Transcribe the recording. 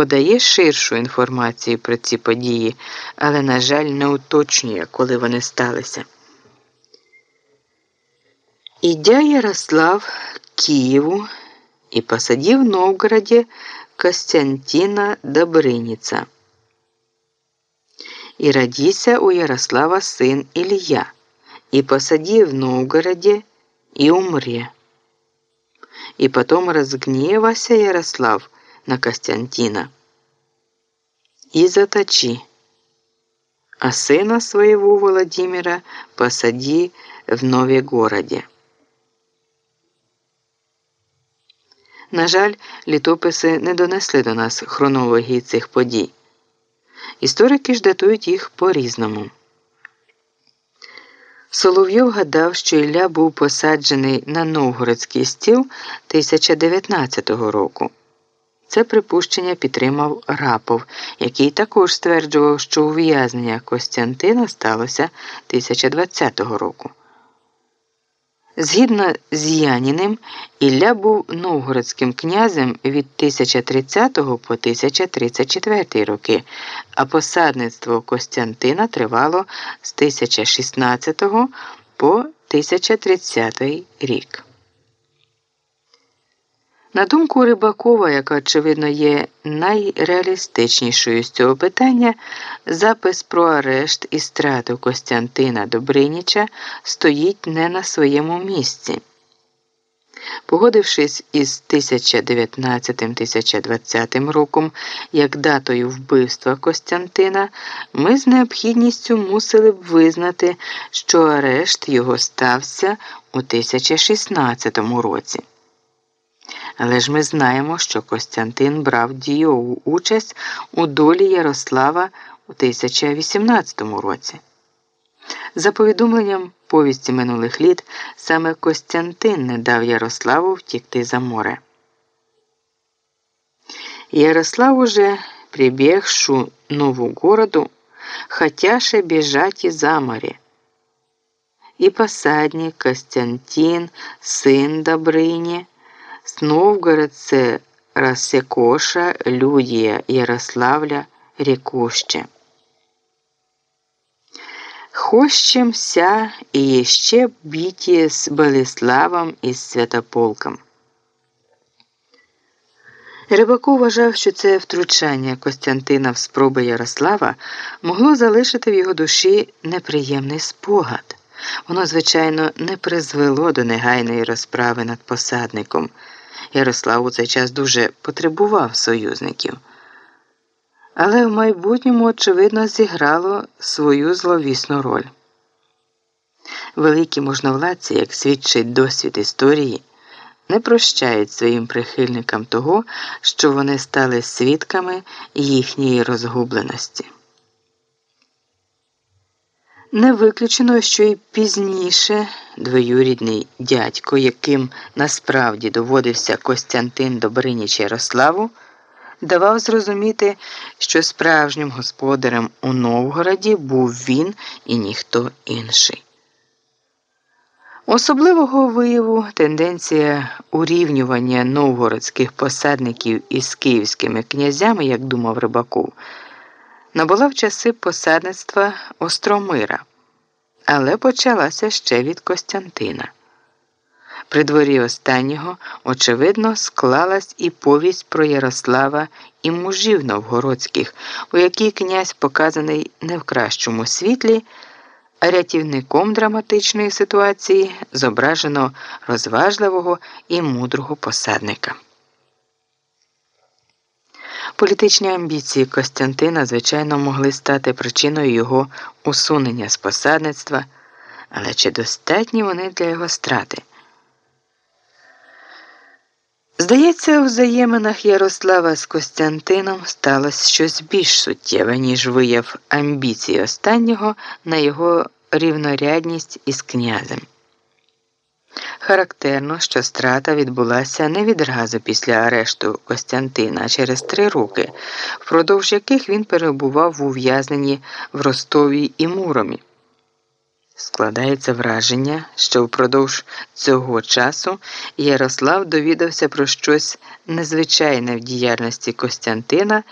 подає ширшу інформацію про ці події, але, на жаль, не уточнює, коли вони сталися. Ідя Ярослав Києву і посадив в Новгороді Костянтина Добриніца. І родися у Ярослава син Илья, и посади в Новгороде, и умре. И потом разгневался Ярослав на Костянтина и заточи, а сына своего Владимира посади в Новегороде. На жаль, літописи не донесли до нас хронології цих подій. Історики ж датують їх по-різному. Соловйов гадав, що Ілля був посаджений на Новгородський стіл 1019 року. Це припущення підтримав Рапов, який також стверджував, що ув'язнення Костянтина сталося 1020 року. Згідно з Яніним, Ілля був новгородським князем від 1030 по 1034 роки, а посадництво Костянтина тривало з 1016 по 1030 рік. На думку Рибакова, яка, очевидно, є найреалістичнішою з цього питання, запис про арешт і страту Костянтина Добриніча стоїть не на своєму місці. Погодившись із 1019-1020 роком як датою вбивства Костянтина, ми з необхідністю мусили б визнати, що арешт його стався у 1016 році. Але ж ми знаємо, що Костянтин брав дійову участь у долі Ярослава у 1018 році. За повідомленням повісті минулих літ, саме Костянтин не дав Ярославу втікти за море. Ярослав уже прибігшу нову городу, хотяше бежать і за море. І посадник Костянтин, син Добрині, з Новгородце Рассекоша, Людія Ярославля, Рікуще. Хощемся і ще біті з Болеславом і Святополком. Рибаку вважав, що це втручання Костянтина в спроби Ярослава могло залишити в його душі неприємний спогад. Воно, звичайно, не призвело до негайної розправи над посадником. Ярослав у цей час дуже потребував союзників. Але в майбутньому, очевидно, зіграло свою зловісну роль. Великі можновладці, як свідчить досвід історії, не прощають своїм прихильникам того, що вони стали свідками їхньої розгубленості. Не виключено, що й пізніше двоюрідний дядько, яким насправді доводився Костянтин Добриніч Ярославу, давав зрозуміти, що справжнім господарем у Новгороді був він і ніхто інший. Особливого вияву тенденція урівнювання новгородських посадників із київськими князями, як думав Рибаков, набула в часи посадництва Остромира, але почалася ще від Костянтина. При дворі останнього, очевидно, склалась і повість про Ярослава і мужів новгородських, у якій князь показаний не в кращому світлі, а рятівником драматичної ситуації зображено розважливого і мудрого посадника. Політичні амбіції Костянтина, звичайно, могли стати причиною його усунення з посадництва, але чи достатні вони для його страти? Здається, у взаєминах Ярослава з Костянтином сталося щось більш суттєве, ніж вияв амбіції останнього на його рівнорядність із князем. Характерно, що страта відбулася не відразу після арешту Костянтина, а через три роки, впродовж яких він перебував в ув'язненні в Ростові і Муромі. Складається враження, що впродовж цього часу Ярослав довідався про щось незвичайне в діяльності Костянтина.